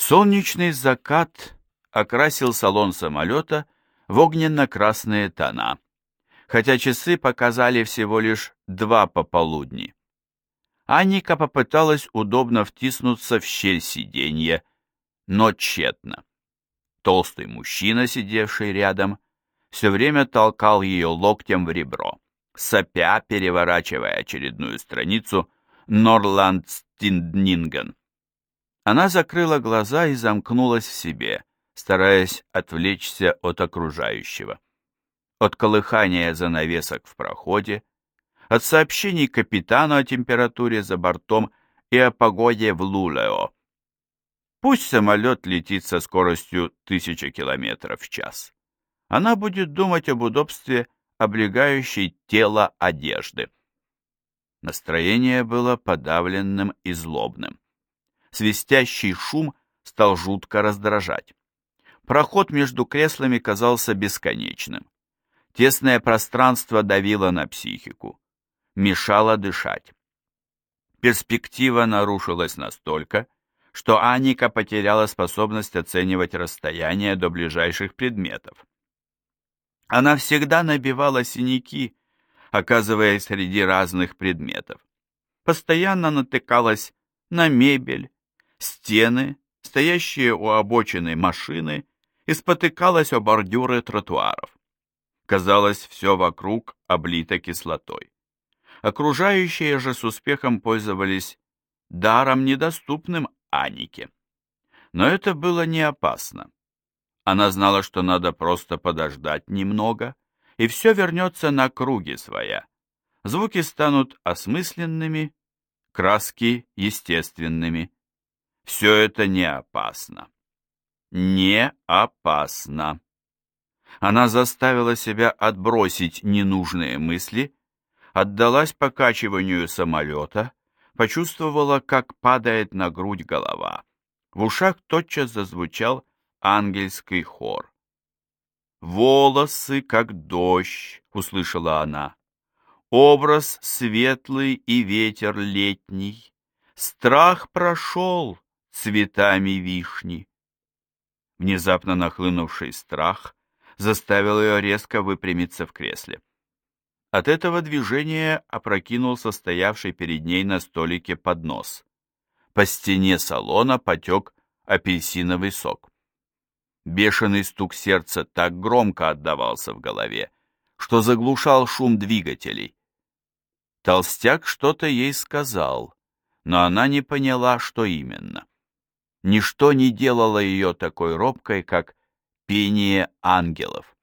Солнечный закат окрасил салон самолета в огненно-красные тона, хотя часы показали всего лишь два пополудни. Анника попыталась удобно втиснуться в щель сиденья, но тщетно. Толстый мужчина, сидевший рядом, все время толкал ее локтем в ребро, сопя, переворачивая очередную страницу Норланд Стинднинген. Она закрыла глаза и замкнулась в себе, стараясь отвлечься от окружающего. От колыхания занавесок в проходе, от сообщений капитану о температуре за бортом и о погоде в Лулео. Пусть самолет летит со скоростью тысячи километров в час. Она будет думать об удобстве облегающей тело одежды. Настроение было подавленным и злобным. Свистящий шум стал жутко раздражать. Проход между креслами казался бесконечным. Тесное пространство давило на психику, мешало дышать. Перспектива нарушилась настолько, что Аника потеряла способность оценивать расстояние до ближайших предметов. Она всегда набивала синяки, оказываясь среди разных предметов. Постоянно натыкалась на мебель, стены, стоящие у обочины машины, и спотыкалась о бордюры тротуаров. Казалось, все вокруг облито кислотой. Окружающие же с успехом пользовались даром, недоступным Анике. Но это было не опасно. Она знала, что надо просто подождать немного, и все вернется на круги своя. Звуки станут осмысленными, краски естественными. Все это не опасно. Не опасно. Она заставила себя отбросить ненужные мысли, отдалась покачиванию самолета, почувствовала, как падает на грудь голова. В ушах тотчас зазвучал ангельский хор. «Волосы, как дождь», — услышала она. «Образ светлый и ветер летний. Страх прошел цветами вишни». Внезапно нахлынувший страх заставил ее резко выпрямиться в кресле. От этого движения опрокинул состоявший перед ней на столике поднос. По стене салона потек апельсиновый сок. Бешеный стук сердца так громко отдавался в голове, что заглушал шум двигателей. Толстяк что-то ей сказал, но она не поняла, что именно. Ничто не делало ее такой робкой, как пение ангелов.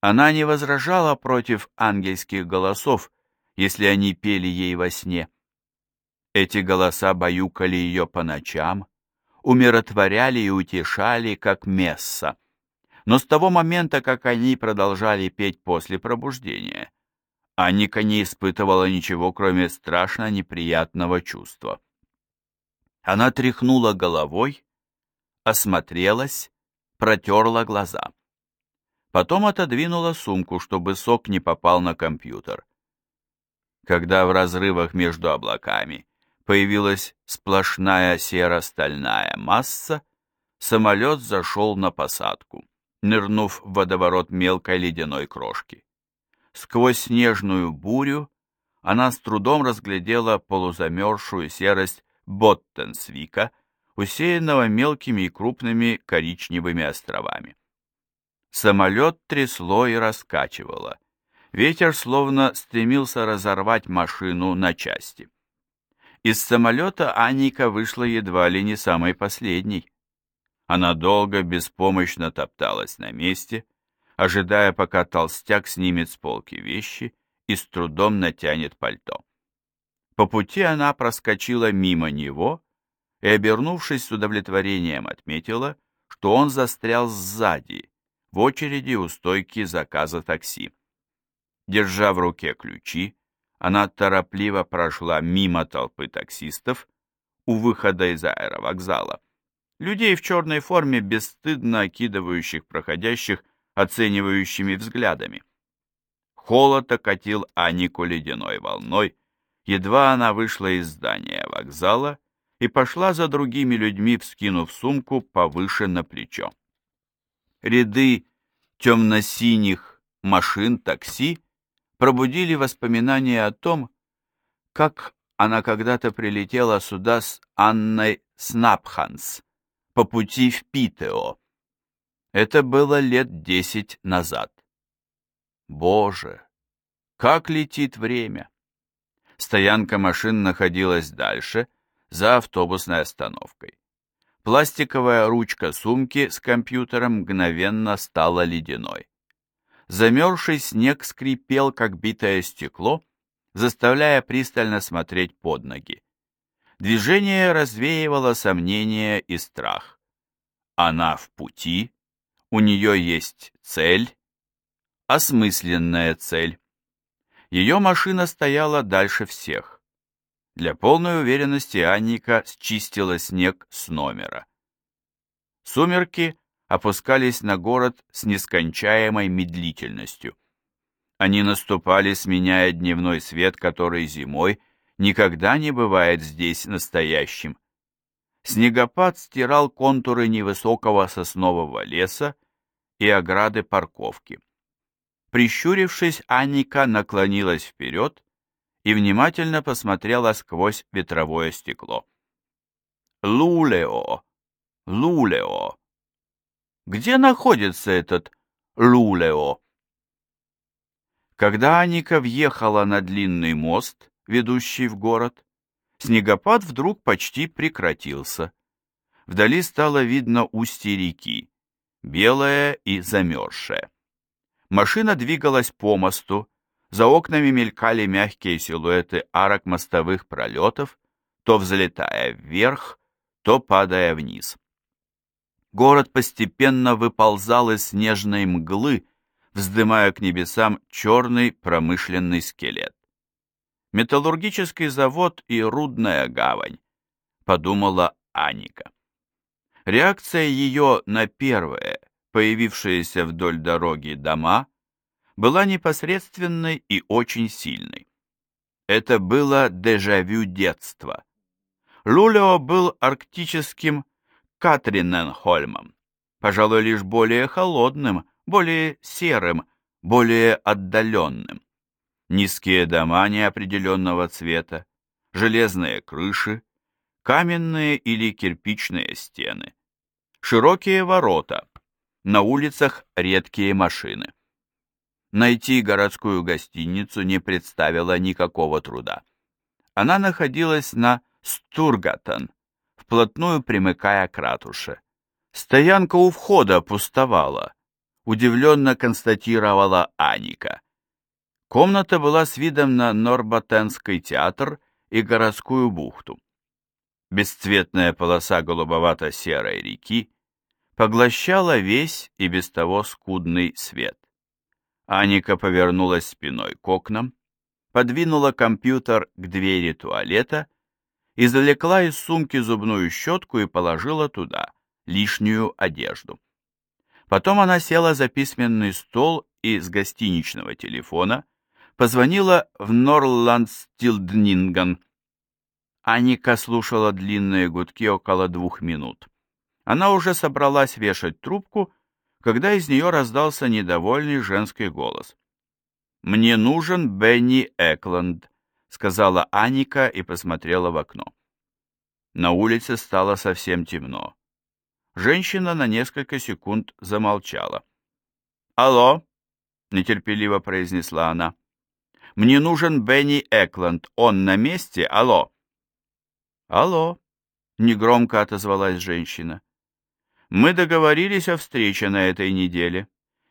Она не возражала против ангельских голосов, если они пели ей во сне. Эти голоса баюкали ее по ночам, умиротворяли и утешали, как месса. Но с того момента, как они продолжали петь после пробуждения, Анника не испытывала ничего, кроме страшно неприятного чувства. Она тряхнула головой, осмотрелась, протерла глаза. Потом отодвинула сумку, чтобы сок не попал на компьютер. Когда в разрывах между облаками появилась сплошная серо-стальная масса, самолет зашел на посадку, нырнув в водоворот мелкой ледяной крошки. Сквозь снежную бурю она с трудом разглядела полузамерзшую серость Боттенсвика, усеянного мелкими и крупными коричневыми островами. Самолет трясло и раскачивало. Ветер словно стремился разорвать машину на части. Из самолета Анника вышла едва ли не самой последней. Она долго беспомощно топталась на месте, ожидая, пока толстяк снимет с полки вещи и с трудом натянет пальто. По пути она проскочила мимо него и, обернувшись с удовлетворением, отметила, что он застрял сзади, в очереди у стойки заказа такси. Держа в руке ключи, она торопливо прошла мимо толпы таксистов у выхода из аэровокзала. Людей в черной форме, бесстыдно окидывающих проходящих оценивающими взглядами. Холод окатил Анику ледяной волной, едва она вышла из здания вокзала и пошла за другими людьми, вскинув сумку повыше на плечо. Ряды темно-синих машин такси пробудили воспоминания о том, как она когда-то прилетела сюда с Анной Снапханс по пути в Питео. Это было лет десять назад. Боже, как летит время! Стоянка машин находилась дальше, за автобусной остановкой. Пластиковая ручка сумки с компьютером мгновенно стала ледяной. Замерзший снег скрипел, как битое стекло, заставляя пристально смотреть под ноги. Движение развеивало сомнения и страх. Она в пути, у нее есть цель, осмысленная цель. Ее машина стояла дальше всех. Для полной уверенности Анника счистила снег с номера. Сумерки опускались на город с нескончаемой медлительностью. Они наступали, сменяя дневной свет, который зимой никогда не бывает здесь настоящим. Снегопад стирал контуры невысокого соснового леса и ограды парковки. Прищурившись, Анника наклонилась вперед и внимательно посмотрела сквозь ветровое стекло. Лулео, Лулео. Где находится этот Лулео? Когда Аника въехала на длинный мост, ведущий в город, снегопад вдруг почти прекратился. Вдали стало видно устье реки, белое и замерзшее. Машина двигалась по мосту, за окнами мелькали мягкие силуэты арок мостовых пролетов, то взлетая вверх, то падая вниз. Город постепенно выползал из снежной мглы, вздымая к небесам черный промышленный скелет. Металлургический завод и рудная гавань, подумала Аника. Реакция ее на первое, появившееся вдоль дороги дома, была непосредственной и очень сильной. Это было дежавю детства. Лулео был арктическим Катриненхольмом, пожалуй, лишь более холодным, более серым, более отдаленным. Низкие дома неопределенного цвета, железные крыши, каменные или кирпичные стены, широкие ворота, на улицах редкие машины. Найти городскую гостиницу не представило никакого труда. Она находилась на Стургатон, вплотную примыкая к ратуше. Стоянка у входа пустовала, удивленно констатировала Аника. Комната была с видом на Норботенский театр и городскую бухту. Бесцветная полоса голубовато-серой реки поглощала весь и без того скудный свет. Аника повернулась спиной к окнам, подвинула компьютер к двери туалета, извлекла из сумки зубную щетку и положила туда лишнюю одежду. Потом она села за письменный стол и с гостиничного телефона позвонила в Норландстилднинган. Аника слушала длинные гудки около двух минут. Она уже собралась вешать трубку, когда из нее раздался недовольный женский голос. «Мне нужен Бенни Экланд», — сказала Аника и посмотрела в окно. На улице стало совсем темно. Женщина на несколько секунд замолчала. «Алло», — нетерпеливо произнесла она. «Мне нужен Бенни Экланд. Он на месте? Алло». «Алло», — негромко отозвалась женщина. Мы договорились о встрече на этой неделе.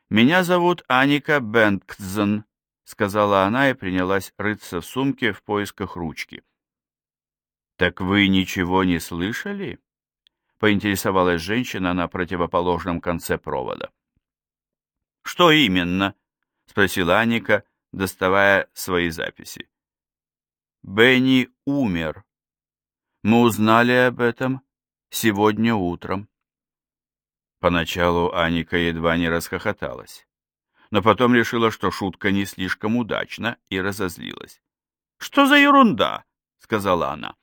Меня зовут Аника Бенкзен, сказала она и принялась рыться в сумке в поисках ручки. Так вы ничего не слышали? поинтересовалась женщина на противоположном конце провода. Что именно? спросила Аника, доставая свои записи. Бенни умер. Мы узнали об этом сегодня утром. Поначалу Аника едва не расхохоталась, но потом решила, что шутка не слишком удачна, и разозлилась. «Что за ерунда?» — сказала она.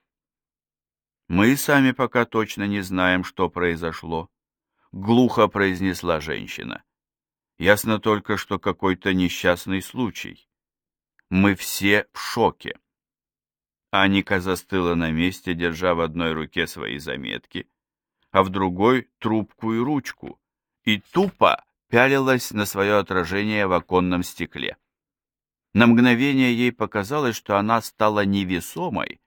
Мы сами пока точно не знаем, что произошло, глухо произнесла женщина. Ясно только, что какой-то несчастный случай. Мы все в шоке. Аника застыла на месте, держа в одной руке свои заметки, а в другой — трубку и ручку, и тупо пялилась на свое отражение в оконном стекле. На мгновение ей показалось, что она стала невесомой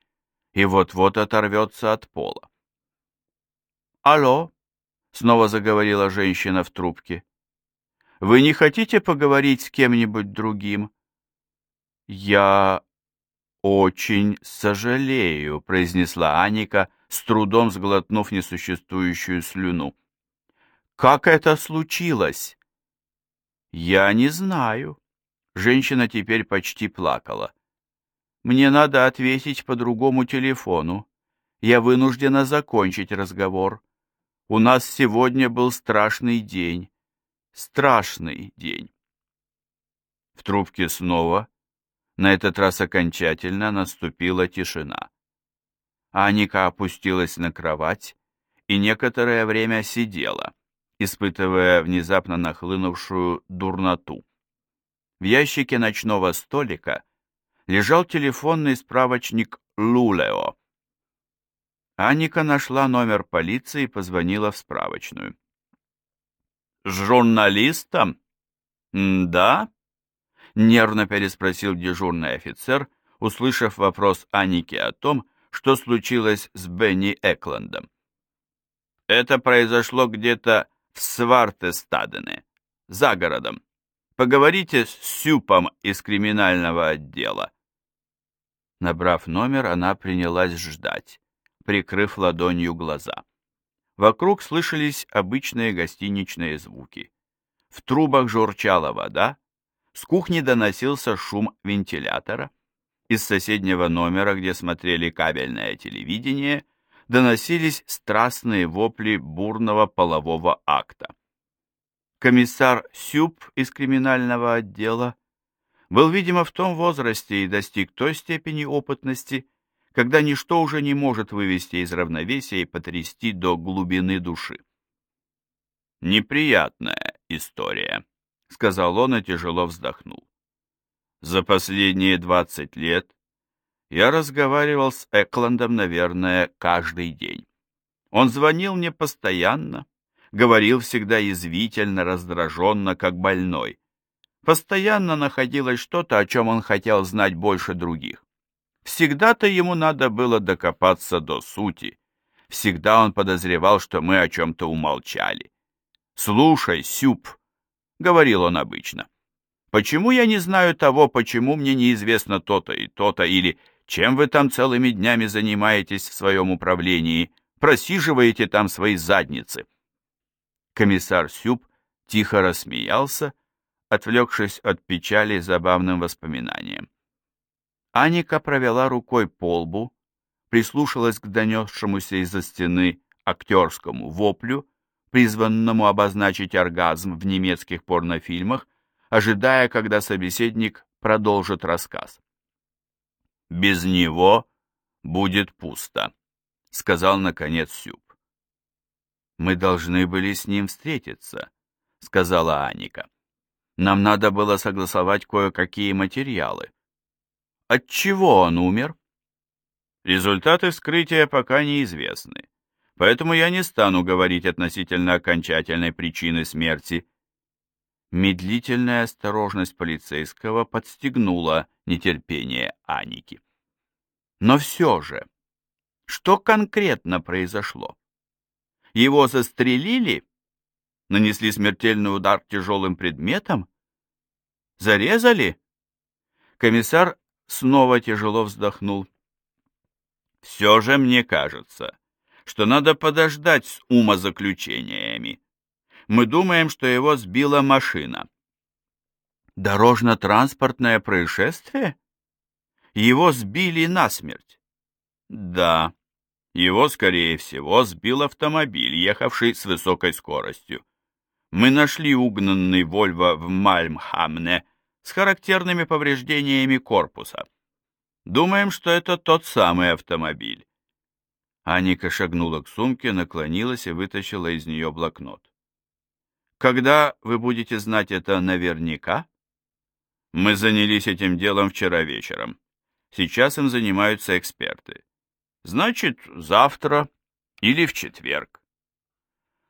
и вот-вот оторвется от пола. «Алло!» — снова заговорила женщина в трубке. Вы не хотите поговорить с кем-нибудь другим? Я очень сожалею, произнесла Аника, с трудом сглотнув несуществующую слюну. Как это случилось? Я не знаю. Женщина теперь почти плакала. Мне надо ответить по другому телефону. Я вынуждена закончить разговор. У нас сегодня был страшный день страшный день. В трубке снова, на этот раз окончательно, наступила тишина. Аника опустилась на кровать и некоторое время сидела, испытывая внезапно нахлынувшую дурноту. В ящике ночного столика лежал телефонный справочник Лулео. Аника нашла номер полиции и позвонила в справочную. С журналистом? Да? Нервно переспросил дежурный офицер, услышав вопрос Аники о том, что случилось с Бенни Экландом. Это произошло где-то в Свартестадене, за городом. Поговорите с Сюпом из криминального отдела. Набрав номер, она принялась ждать, прикрыв ладонью глаза. Вокруг слышались обычные гостиничные звуки. В трубах журчала вода, с кухни доносился шум вентилятора. Из соседнего номера, где смотрели кабельное телевидение, доносились страстные вопли бурного полового акта. Комиссар Сюб из криминального отдела был, видимо, в том возрасте и достиг той степени опытности, когда ничто уже не может вывести из равновесия и потрясти до глубины души. «Неприятная история», — сказал он и тяжело вздохнул. «За последние двадцать лет я разговаривал с Экландом, наверное, каждый день. Он звонил мне постоянно, говорил всегда язвительно, раздраженно, как больной. Постоянно находилось что-то, о чем он хотел знать больше других. Всегда-то ему надо было докопаться до сути. Всегда он подозревал, что мы о чем-то умолчали. «Слушай, Сюп», — говорил он обычно, — «почему я не знаю того, почему мне неизвестно то-то и то-то, или чем вы там целыми днями занимаетесь в своем управлении, просиживаете там свои задницы?» Комиссар Сюп тихо рассмеялся, отвлекшись от печали забавным воспоминанием. Аника провела рукой по лбу, прислушалась к донесшемуся из-за стены актерскому воплю, призванному обозначить оргазм в немецких порнофильмах, ожидая, когда собеседник продолжит рассказ. «Без него будет пусто», — сказал, наконец, Сюб. «Мы должны были с ним встретиться», — сказала Аника. «Нам надо было согласовать кое-какие материалы. От чего он умер? Результаты вскрытия пока неизвестны, поэтому я не стану говорить относительно окончательной причины смерти. Медлительная осторожность полицейского подстегнула нетерпение Аники. Но все же, что конкретно произошло? Его застрелили? Нанесли смертельный удар тяжелым предметом? Зарезали? Комиссар снова тяжело вздохнул. Все же мне кажется, что надо подождать с умозаключениями. Мы думаем, что его сбила машина. Дорожно-транспортное происшествие? Его сбили насмерть. Да, его, скорее всего, сбил автомобиль, ехавший с высокой скоростью. Мы нашли угнанный Вольво в Мальмхамне с характерными повреждениями корпуса. Думаем, что это тот самый автомобиль. Аника шагнула к сумке, наклонилась и вытащила из нее блокнот. «Когда вы будете знать это наверняка?» «Мы занялись этим делом вчера вечером. Сейчас им занимаются эксперты. Значит, завтра или в четверг».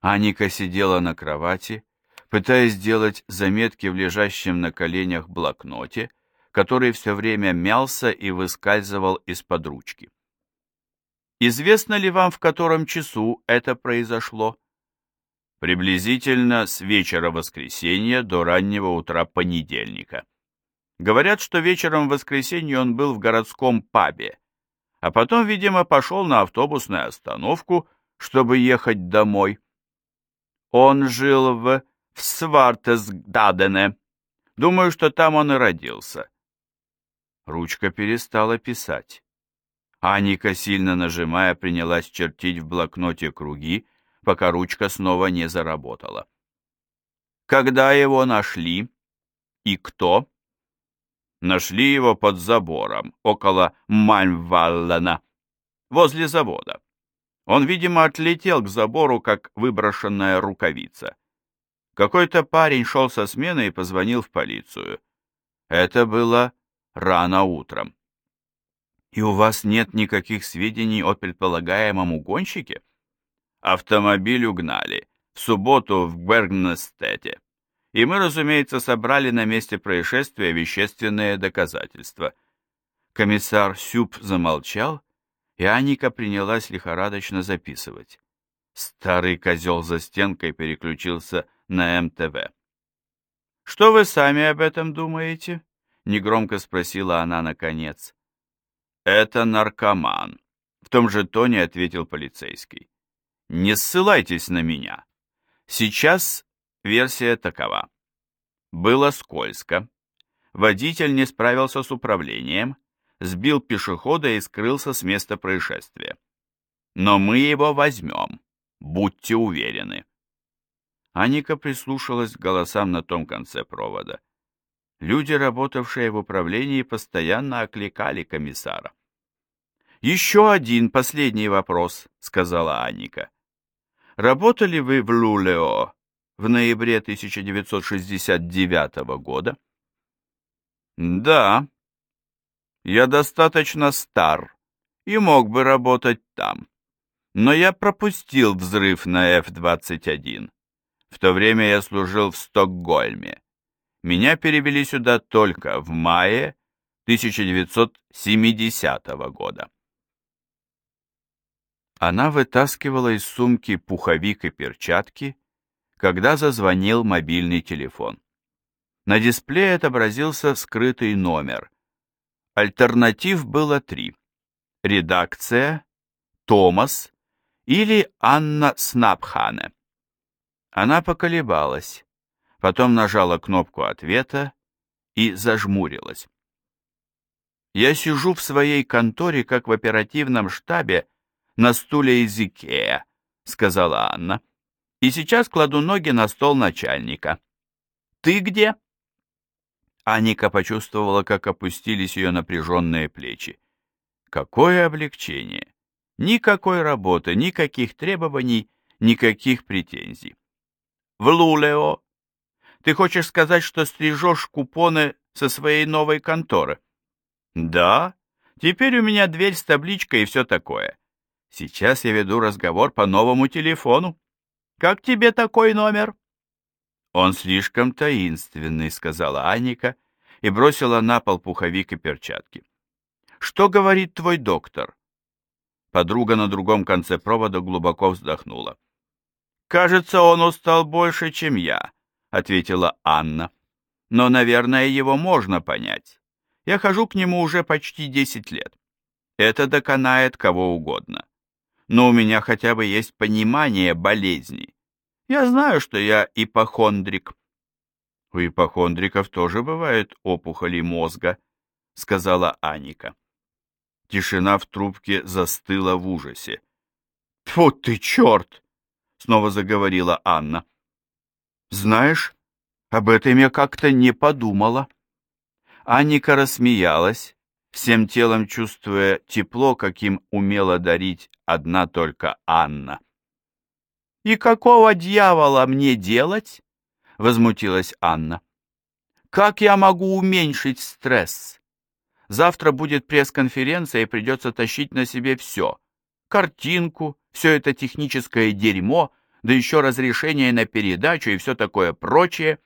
Аника сидела на кровати, пытаясь сделать заметки в лежащем на коленях блокноте, который все время мялся и выскальзывал из-под ручки. «Известно ли вам, в котором часу это произошло?» «Приблизительно с вечера воскресенья до раннего утра понедельника. Говорят, что вечером в воскресенье он был в городском пабе, а потом, видимо, пошел на автобусную остановку, чтобы ехать домой. Он жил в в Свартесгдадене. Думаю, что там он и родился. Ручка перестала писать. Аника, сильно нажимая, принялась чертить в блокноте круги, пока ручка снова не заработала. Когда его нашли? И кто? Нашли его под забором, около Мальмваллена, возле завода. Он, видимо, отлетел к забору, как выброшенная рукавица. Какой-то парень шел со смены и позвонил в полицию. Это было рано утром. И у вас нет никаких сведений о предполагаемом угонщике? Автомобиль угнали в субботу в Бергнестете. И мы, разумеется, собрали на месте происшествия вещественные доказательства. Комиссар Сюб замолчал, и Аника принялась лихорадочно записывать. Старый козел за стенкой переключился на МТВ. «Что вы сами об этом думаете?» — негромко спросила она наконец. «Это наркоман», — в том же тоне ответил полицейский. «Не ссылайтесь на меня. Сейчас версия такова. Было скользко. Водитель не справился с управлением, сбил пешехода и скрылся с места происшествия. Но мы его возьмем, будьте уверены». Аника прислушалась к голосам на том конце провода. Люди, работавшие в управлении, постоянно окликали комиссара. «Еще один последний вопрос», — сказала Аника. «Работали вы в Лулео в ноябре 1969 года?» «Да. Я достаточно стар и мог бы работать там. Но я пропустил взрыв на F-21. В то время я служил в Стокгольме. Меня перевели сюда только в мае 1970 года. Она вытаскивала из сумки пуховик и перчатки, когда зазвонил мобильный телефон. На дисплее отобразился скрытый номер. Альтернатив было три. Редакция, Томас или Анна Снапхане. Она поколебалась, потом нажала кнопку ответа и зажмурилась. «Я сижу в своей конторе, как в оперативном штабе, на стуле из Икеа», — сказала Анна, «и сейчас кладу ноги на стол начальника. Ты где?» Аника почувствовала, как опустились ее напряженные плечи. Какое облегчение! Никакой работы, никаких требований, никаких претензий в Лулео. Ты хочешь сказать, что стрижешь купоны со своей новой конторы? Да, теперь у меня дверь с табличкой и все такое. Сейчас я веду разговор по новому телефону. Как тебе такой номер? Он слишком таинственный, сказала Аника и бросила на пол пуховик и перчатки. Что говорит твой доктор? Подруга на другом конце провода глубоко вздохнула. «Кажется, он устал больше, чем я», — ответила Анна. «Но, наверное, его можно понять. Я хожу к нему уже почти десять лет. Это доконает кого угодно. Но у меня хотя бы есть понимание болезни. Я знаю, что я ипохондрик». «У ипохондриков тоже бывают опухоли мозга», — сказала Аника. Тишина в трубке застыла в ужасе. «Тьфу ты, черт!» снова заговорила Анна. Знаешь, об этом я как-то не подумала. Анника рассмеялась, всем телом чувствуя тепло, каким умела дарить одна только Анна. «И какого дьявола мне делать?» — возмутилась Анна. «Как я могу уменьшить стресс? Завтра будет пресс-конференция, и придется тащить на себе все. Картинку, все это техническое дерьмо, да еще разрешение на передачу и все такое прочее».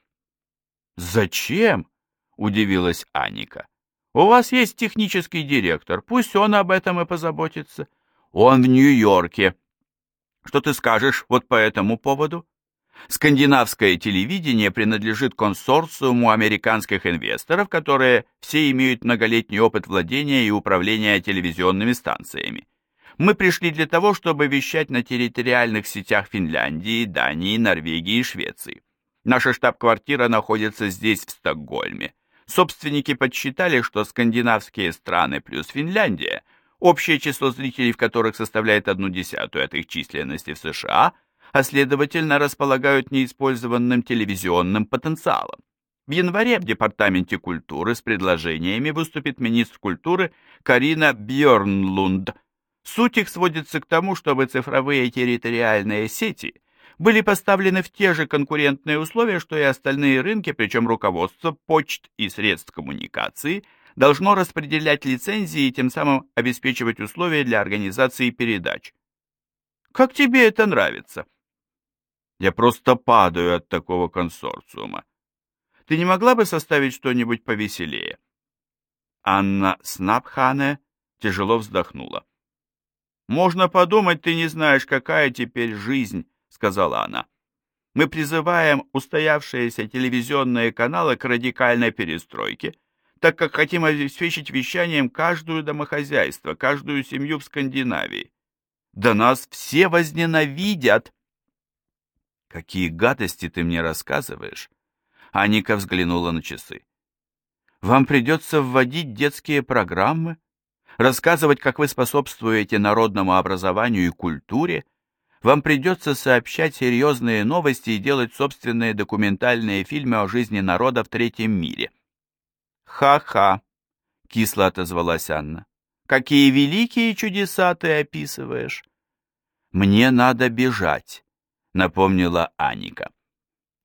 «Зачем?» — удивилась Аника. «У вас есть технический директор, пусть он об этом и позаботится. Он в Нью-Йорке». Что ты скажешь вот по этому поводу? Скандинавское телевидение принадлежит консорциуму американских инвесторов, которые все имеют многолетний опыт владения и управления телевизионными станциями. Мы пришли для того, чтобы вещать на территориальных сетях Финляндии, Дании, Норвегии и Швеции. Наша штаб-квартира находится здесь, в Стокгольме. Собственники подсчитали, что скандинавские страны плюс Финляндия – общее число зрителей в которых составляет одну десятую от их численности в США, а следовательно располагают неиспользованным телевизионным потенциалом. В январе в Департаменте культуры с предложениями выступит министр культуры Карина Бьорнлунд. Суть их сводится к тому, чтобы цифровые территориальные сети были поставлены в те же конкурентные условия, что и остальные рынки, причем руководство почт и средств коммуникации – должно распределять лицензии и тем самым обеспечивать условия для организации передач. Как тебе это нравится? Я просто падаю от такого консорциума. Ты не могла бы составить что-нибудь повеселее? Анна Снапхане тяжело вздохнула. «Можно подумать, ты не знаешь, какая теперь жизнь», — сказала она. «Мы призываем устоявшиеся телевизионные каналы к радикальной перестройке, так как хотим обеспечить вещанием каждую домохозяйство, каждую семью в Скандинавии. Да нас все возненавидят. Какие гадости ты мне рассказываешь? Аника взглянула на часы. Вам придется вводить детские программы, рассказывать, как вы способствуете народному образованию и культуре, вам придется сообщать серьезные новости и делать собственные документальные фильмы о жизни народа в третьем мире. «Ха-ха!» — кисло отозвалась Анна. «Какие великие чудеса ты описываешь!» «Мне надо бежать», — напомнила Аника.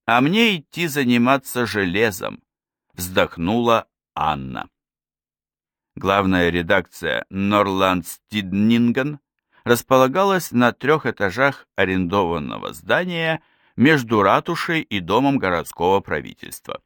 «А мне идти заниматься железом», — вздохнула Анна. Главная редакция Норландстиднинген располагалась на трех этажах арендованного здания между ратушей и домом городского правительства.